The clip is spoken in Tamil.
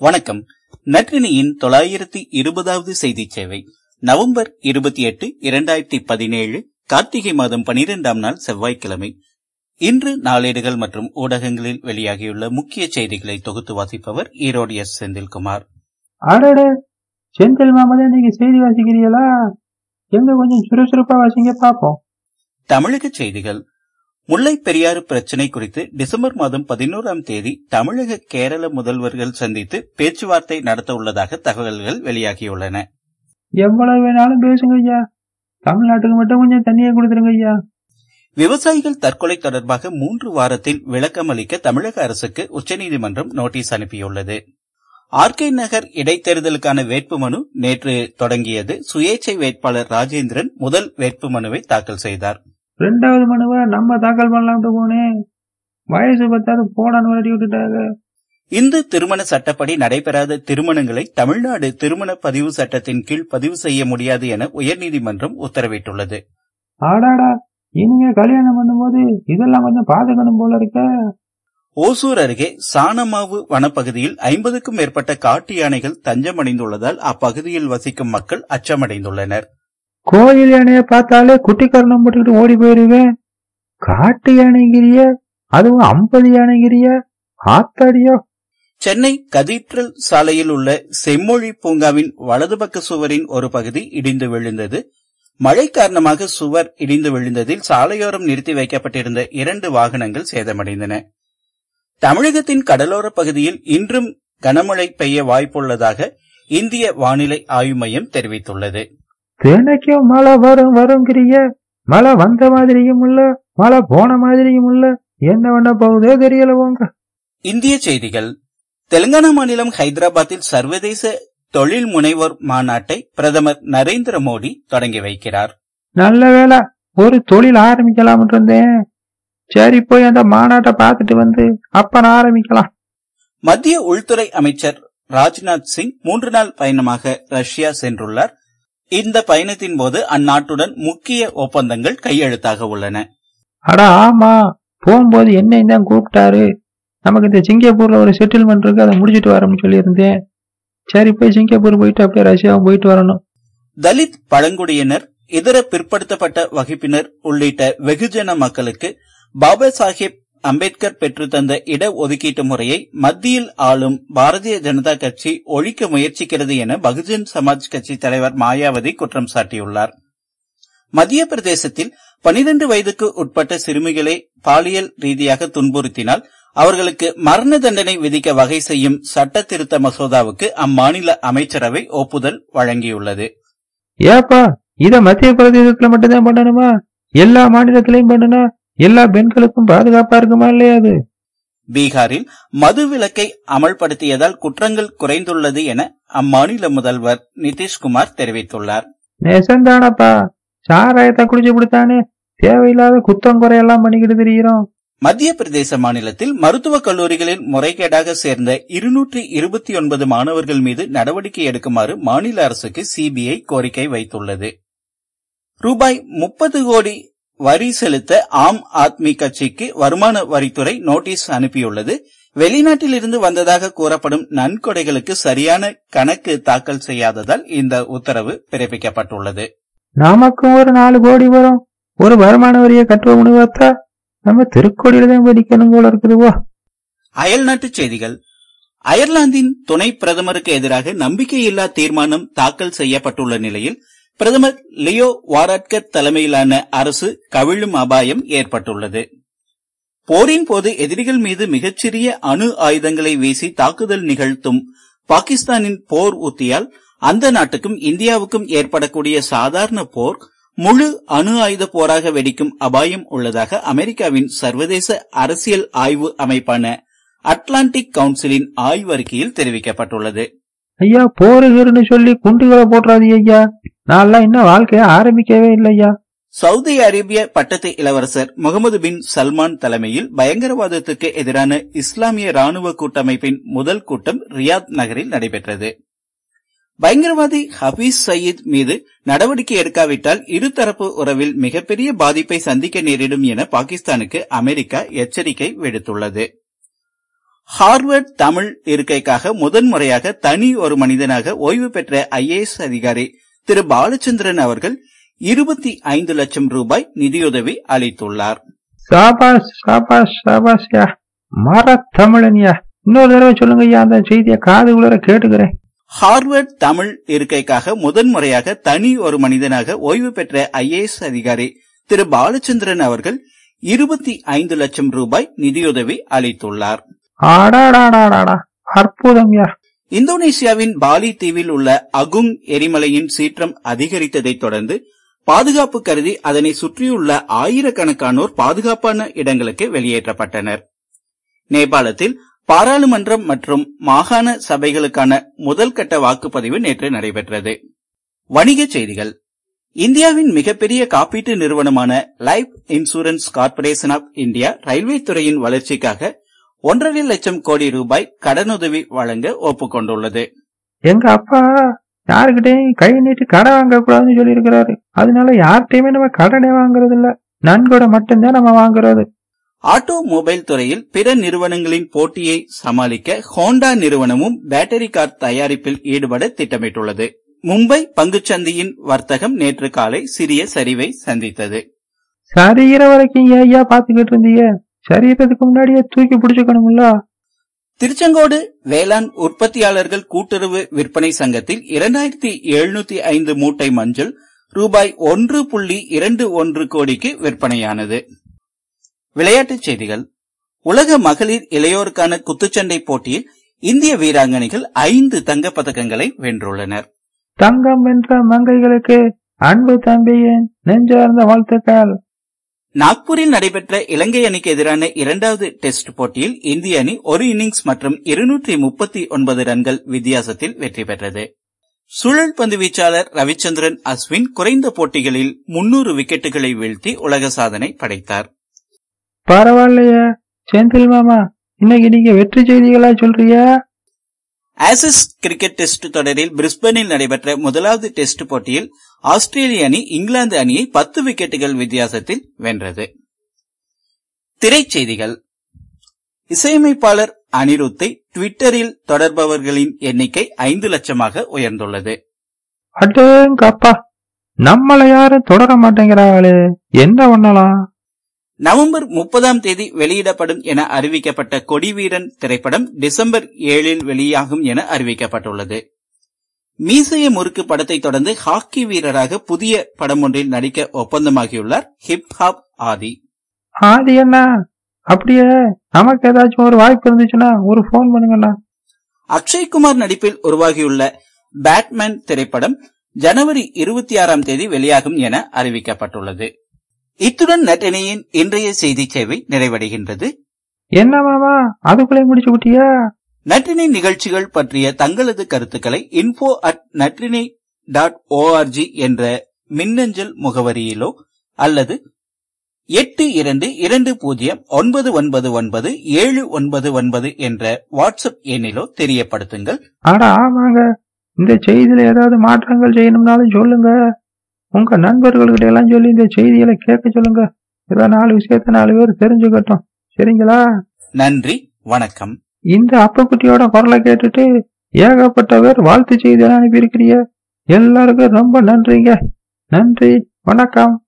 வணக்கம். நற்றினியின் தொள்ளாயிரத்தி இருபதாவது செய்தி சேவை. நவம்பர் இருபத்தி எட்டு இரண்டாயிரத்தி பதினேழு கார்த்திகை மாதம் பனிரெண்டாம் நாள் செவ்வாய்க்கிழமை. இன்று நாளேடுகள் மற்றும் ஊடகங்களில் வெளியாகியுள்ள முக்கிய செய்திகளை தொகுத்து வாசிப்பவர் ஈரோடு எஸ். செந்தில்குமார். செந்தில் மாமதே நீங்க செய்தி வாசிக்கிறீங்களா? எங்க கொஞ்சம் சுறுசுறுப்பா வாசிங்க பாப்போம் தமிழக செய்திகள். முல்லை பெரியாறு பிரச்சினை குறித்து டிசம்பர் மாதம் பதினோராம் தேதி தமிழக கேரள முதல்வர்கள் சந்தித்து பேச்சுவார்த்தை நடத்த உள்ளதாக தகவல்கள் வெளியாகியுள்ளன. எவ்வளவு வேணாலும் பேசுங்க ஐயா. தமிழ்நாட்டுக்கு மட்டும் கொஞ்சம் தண்ணியை கொடுத்துருங்க ஐயா. விவசாயிகள் தற்கொலை தொடர்பாக மூன்று வாரத்தில் விளக்கம் அளிக்க தமிழக அரசுக்கு உச்சநீதிமன்றம் நோட்டீஸ் அனுப்பியுள்ளது. ஆர்கே நகர் இடைத்தேர்தலுக்கான வேட்புமனு நேற்று தொடங்கியது. சுயேட்சை வேட்பாளர் ராஜேந்திரன் முதல் வேட்புமனுவை தாக்கல் செய்தார். ரெண்டாவது மனுவை நம்ம தாக்கல் பண்ணலாம்னு போனேன் வயசு பத்தாவது போடான்னு விளையாடி விட்டுட்டாங்க. இந்து திருமண சட்டப்படி நடைபெறாத திருமணங்களை தமிழ்நாடு திருமண பதிவு சட்டத்தின் கீழ் பதிவு செய்ய முடியாது என உயர்நீதிமன்றம் உத்தரவிட்டுள்ளது. ஆடாடா இனிமே கல்யாணம் பண்ணும்போது இதெல்லாம் கொஞ்சம் பாதுகாணும் போல இருக்க. ஓசூர் அருகே சாணமாவு வனப்பகுதியில் ஐம்பதுக்கும் மேற்பட்ட காட்டு யானைகள் தஞ்சமடைந்துள்ளதால் அப்பகுதியில் வசிக்கும் மக்கள் அச்சமடைந்துள்ளனர். கோயில் யானைய பார்த்தாலே குட்டி போட்டுக்கிட்டு ஓடி போயிருவேன் காட்டு யானைங்கிறிய? அதுவும் ஐம்பது யானைங்கிறிய? ஆத்தாடியோ? சென்னை கதீட்ரல் சாலையில் உள்ள செம்மொழி பூங்காவின் வலது பக்க சுவரின் ஒரு பகுதி இடிந்து விழுந்தது. மழை காரணமாக சுவர் இடிந்து விழுந்ததில் சாலையோரம் நிறுத்தி வைக்கப்பட்டிருந்த இரண்டு வாகனங்கள் சேதமடைந்தன. தமிழகத்தின் கடலோர பகுதியில் இன்றும் கனமழை பெய்ய வாய்ப்புள்ளதாக இந்திய வானிலை ஆய்வு மையம் தெரிவித்துள்ளது. தினைக்கும் மழை வரும் வருங்கிறிய? மழை வந்த மாதிரியும் இல்ல மழை போன மாதிரியும் இல்ல. என்ன பண்ண போகுதோ தெரியல போங்க இந்திய செய்திகள். தெலுங்கானா மாநிலம் ஹைதராபாத்தில் சர்வதேச தொழில் முனைவோர் மாநாட்டை பிரதமர் நரேந்திர மோடி தொடங்கி வைக்கிறார். நல்ல வேலை ஒரு தொழில் ஆரம்பிக்கலாம் இருந்தேன். சரி போய் அந்த மாநாட்டை பார்த்துட்டு வந்து அப்ப ஆரம்பிக்கலாம். மத்திய உள்துறை அமைச்சர் ராஜ்நாத் சிங் மூன்று நாள் பயணமாக ரஷ்யா சென்றுள்ளார். இந்த பயணத்தின் போது அந்நாட்டுடன் முக்கிய ஒப்பந்தங்கள் கையெழுத்தாக உள்ளன. அடா ஆமா. போகும்போது என்ன தான் கூப்பிட்டாரு? நமக்கு இந்த சிங்கப்பூர்ல ஒரு செட்டில்மெண்ட் இருக்கு அதை முடிச்சிட்டு வரோம்னு சொல்லியிருந்தேன். சரி போய் சிங்கப்பூர் போயிட்டு அப்படியே ரஷ்யாவும் போயிட்டு வரணும். தலித் பழங்குடியினர் இதர பிற்படுத்தப்பட்ட வகுப்பினர் உள்ளிட்ட வெகுஜன மக்களுக்கு பாபா சாஹேப் அம்பேத்கர் பெற்று தந்த இட ஒதுக்கீட்டு முறையை மத்தியில் ஆளும் பாரதிய ஜனதா கட்சி ஒழிக்க முயற்சிக்கிறது என பகுஜன் சமாஜ் கட்சி தலைவர் மாயாவதி குற்றம் சாட்டியுள்ளார். மத்திய பிரதேசத்தில் பனிரெண்டு வயதுக்கு உட்பட்ட சிறுமிகளை பாலியல் ரீதியாக துன்புறுத்தினால் அவர்களுக்கு மரண தண்டனை விதிக்க வகை செய்யும் சட்ட திருத்த மசோதாவுக்கு அம்மாநில அமைச்சரவை ஒப்புதல் வழங்கியுள்ளது. ஏப்பா இத மத்திய பிரதேசத்துல மட்டும்தான் பண்ணணுமா? எல்லா மாநிலத்திலையும் பண்ணுனா எல்லா பெண்களுக்கும் பாதுகாப்பா இருக்குமா இல்லையா அது? பீகாரில் மது விலக்கை அமல்படுத்தியதால் குற்றங்கள் குறைந்துள்ளது என அம்மாநில முதல்வர் நிதிஷ்குமார் தெரிவித்துள்ளார். நெசந்தானப்பா சாராயத்தை குடிச்சு கொடுத்தானே? தேவையில்லாத குத்தம் குறையெல்லாம் பண்ணிக்கிட்டு தெரிகிறோம் மத்திய பிரதேச மாநிலத்தில் மருத்துவக் கல்லூரிகளில் முறைகேடாக சேர்ந்த இருநூற்றி இருபத்தி ஒன்பது மாணவர்கள் மீது நடவடிக்கை எடுக்குமாறு மாநில அரசுக்கு சிபிஐ கோரிக்கை வைத்துள்ளது. ரூபாய் முப்பது கோடி வரி செலுத்த ஆம் ஆத்மி கட்சிக்கு வருமான வரித்துறை நோட்டீஸ் அனுப்பியுள்ளது. வெளிநாட்டில் இருந்து வந்ததாக கூறப்படும் நன்கொடைகளுக்கு சரியான கணக்கு தாக்கல் செய்யாததால் இந்த உத்தரவு பிறப்பிக்கப்பட்டுள்ளது. நமக்கும் ஒரு நாலு கோடி வரும். ஒரு வருமான வரியை கட்டுவோம்னு பார்த்தா நம்ம திருக்கோடியில தான் போல இருக்குதுவோ அயல்நாட்டு செய்திகள். அயர்லாந்தின் துணை பிரதமருக்கு எதிராக நம்பிக்கையில்லா தீர்மானம் தாக்கல் செய்யப்பட்டுள்ள நிலையில் பிரதமர் லியோ வாராட்கர் தலைமையிலான அரசு கவிழும் அபாயம் ஏற்பட்டுள்ளது. போரின் போது எதிரிகள் மீது மிகச்சிறிய அணு ஆயுதங்களை வீசி தாக்குதல் நிகழ்த்தும் பாகிஸ்தானின் போர் உத்தியால் அந்த நாட்டுக்கும் இந்தியாவுக்கும் ஏற்படக்கூடிய சாதாரண போர் முழு அணு ஆயுத போராக வெடிக்கும் அபாயம் உள்ளதாக அமெரிக்காவின் சர்வதேச அரசியல் ஆய்வு அமைப்பான அட்லாண்டிக் கவுன்சிலின் ஆய்வறிக்கையில் தெரிவிக்கப்பட்டுள்ளது. ஐயா போருகிறன்னு சொல்லி குண்டுகளை போட்டுறாது ஐயா. நான் இன்னும் வாழ்க்கைய ஆரம்பிக்கவே இல்லையா சவுதி அரேபிய பட்டத்து இளவரசர் முகமது பின் சல்மான் தலைமையில் பயங்கரவாதத்துக்கு எதிரான இஸ்லாமிய ராணுவ கூட்டமைப்பின் முதல் கூட்டம் ரியாத் நகரில் நடைபெற்றது. பயங்கரவாதி ஹபீஸ் சயீத் மீது நடவடிக்கை எடுக்காவிட்டால் இருதரப்பு உறவில் மிகப்பெரிய பாதிப்பை சந்திக்க நேரிடும் என பாகிஸ்தானுக்கு அமெரிக்கா எச்சரிக்கை விடுத்துள்ளது. ஹார்வர்ட் தமிழ் இருக்கைக்காக முதன்முறையாக தனி ஒரு மனிதனாக ஓய்வு பெற்ற ஐஏஎஸ் அதிகாரி திரு பாலச்சந்திரன் அவர்கள் இருபத்தி ஐந்து லட்சம் ரூபாய் நிதியுதவி அளித்துள்ளார். சாபாஸ் சாபாஸ் சாபாஸ்யா மர தமிழன்யா இன்னொரு தடவை சொல்லுங்க ஐயா அந்த செய்தியை காது குளிர கேட்டுக்கிறேன். ஹார்வர்ட் தமிழ் இருக்கைக்காக முதன்முறையாக தனி ஒரு மனிதனாக ஓய்வு பெற்ற ஐஏஎஸ் அதிகாரி திரு பாலச்சந்திரன் அவர்கள் இருபத்தி ஐந்து லட்சம் ரூபாய் நிதியுதவி அளித்துள்ளார். ஆடாடாடாடாடா. அற்புதம்யா இந்தோனேசியாவின் பாலி தீவில் உள்ள அகுங் எரிமலையின் சீற்றம் அதிகரித்ததை தொடர்ந்து பாதுகாப்பு கருதி அதனை சுற்றியுள்ள ஆயிரக்கணக்கானோர் பாதுகாப்பான இடங்களுக்கு வெளியேற்றப்பட்டனர். நேபாளத்தில் பாராளுமன்றம் மற்றும் மாகாண சபைகளுக்கான முதல் கட்ட வாக்குப்பதிவு நேற்று நடைபெற்றது. வணிகச் செய்திகள். இந்தியாவின் மிகப்பெரிய காப்பீட்டு நிறுவனமான life insurance corporation of India railway துறையின் வளர்ச்சிக்காக ஒன்றரை லட்சம் கோடி ரூபாய் கடனுதவி வழங்க ஒப்புக்கொண்டுள்ளது. எங்க அப்பா யாருக்கிட்டையும் கை நீட்டி கடை வாங்க கூடாதுன்னு சொல்லி இருக்கிறாரு அதனால யார்கிட்டயுமே நம்ம கடனே வாங்குறது இல்ல நன்கொடை மட்டும்தான் நம்ம வாங்குறது. ஆட்டோ மொபைல் துறையில் பிற நிறுவனங்களின் போட்டியை சமாளிக்க ஹோண்டா நிறுவனமும் பேட்டரி கார் தயாரிப்பில் ஈடுபட திட்டமிட்டுள்ளது. மும்பை பங்குச்சந்தையின் வர்த்தகம் நேற்று காலை சிறிய சரிவை சந்தித்தது. சரிகிற வரைக்கும் ஏன் பாத்துக்கிட்டு இருந்தீங்க? சரீரத்துக்கு முன்னாடியே தூக்கி பிடிச்சுக்கணும்ல? திருச்செங்கோடு வேளாண் உற்பத்தியாளர்கள் கூட்டுறவு விற்பனை சங்கத்தில் இரண்டாயிரத்தி எழுநூத்தி ஐந்து மூட்டை மஞ்சள் ரூபாய் ஒன்று புள்ளி இரண்டு ஒன்று கோடிக்கு விற்பனையானது. விளையாட்டுச் செய்திகள். உலக மகளிர் இளையோருக்கான குத்துச்சண்டை போட்டியில் இந்திய வீராங்கனைகள் ஐந்து தங்கப் பதக்கங்களை வென்றுள்ளனர். தங்கம் வென்ற மங்கைகளுக்கு அன்பு தம்பியின் நெஞ்சார்ந்த வாழ்த்துக்கள். நாக்பூரில் நடைபெற்ற இலங்கை அணிக்கு எதிரான இரண்டாவது டெஸ்ட் போட்டியில் இந்திய அணி ஒரு இன்னிங்ஸ் மற்றும் இருநூற்றி முப்பத்தி ஒன்பது ரன்கள் வித்தியாசத்தில் வெற்றி பெற்றது. சுழல் பந்து வீச்சாளர் ரவிச்சந்திரன் அஸ்வின் குறைந்த போட்டிகளில் முன்னூறு விக்கெட்டுகளை வீழ்த்தி உலக சாதனை படைத்தார். பரவாயில்லையா செந்தில் மாமா இன்னைக்கு நீங்க வெற்றி செய்திகளா சொல்றியா ஆசிஸ் கிரிக்கெட் டெஸ்ட் தொடரில் பிரிஸ்பனில் நடைபெற்ற முதலாவது டெஸ்ட் போட்டியில் ஆஸ்திரேலிய அணி இங்கிலாந்து அணியை பத்து விக்கெட்டுகள் வித்தியாசத்தில் வென்றது. திரைச்செய்திகள் இசையமைப்பாளர் அனிருத்தை ட்விட்டரில் தொடர்பவர்களின் எண்ணிக்கை ஐந்து லட்சமாக உயர்ந்துள்ளது. அடேங்கப்பா நம்மள யாரும் தொடர மாட்டேங்கிறாங்களே என்ன பண்ணலாம்? நவம்பர் முப்பதாம் தேதி வெளியிடப்படும் என அறிவிக்கப்பட்ட கொடிவீரன் திரைப்படம் டிசம்பர் ஏழில் வெளியாகும் என அறிவிக்கப்பட்டுள்ளது. மீசைய முறுக்கு படத்தை தொடர்ந்து ஹாக்கி வீரராக புதிய படம் ஒன்றில் நடிக்க ஒப்பந்தமாகியுள்ளார் ஹிப் ஹாப் ஆதி. ஆதி என்ன? அப்படியே நமக்கு ஏதாச்சும் ஒரு வாய்ப்பு இருந்துச்சுன்னா ஒரு போன் பண்ணுங்கண்ணா. அக்ஷய்குமார் நடிப்பில் உருவாகியுள்ள பேட்மேன் திரைப்படம் ஜனவரி இருபத்தி ஆறாம் தேதி வெளியாகும் என அறிவிக்கப்பட்டுள்ளது. இத்துடன் நட்டினியின் இன்றைய செய்தி சேவை நிறைவடைகின்றது. என்ன மாமா? அதுக்குள்ளே முடிச்சு விட்டியா? நற்றினை நிகழ்ச்சிகள் பற்றிய தங்களது கருத்துக்களை info at Natrinai dot O R G என்ற மின்னஞ்சல் முகவரியிலோ அல்லது எட்டு இரண்டு இரண்டு பூஜ்ஜியம் ஒன்பது ஒன்பது ஒன்பது ஏழு ஒன்பது ஒன்பது என்ற வாட்ஸ்அப் எண்ணிலோ தெரியப்படுத்துங்கள். ஆட ஆமாங்க. இந்த செய்தியில ஏதாவது மாற்றங்கள் செய்யணும்னாலும் சொல்லுங்க. உங்க நண்பர்கள்கிட்ட எல்லாம் சொல்லி இந்த செய்திகளை கேட்க சொல்லுங்க. ஏதோ நாலு விஷயத்த நாலு பேர் தெரிஞ்சுக்கட்டும். சரிங்களா? நன்றி வணக்கம். இந்த அப்பக்குட்டியோட குரலை கேட்டுட்டு ஏகப்பட்ட பேர் வாழ்த்து செய்தி அனுப்பி இருக்கிறீங்க எல்லாருக்கும் ரொம்ப நன்றிங்க. நன்றி வணக்கம்.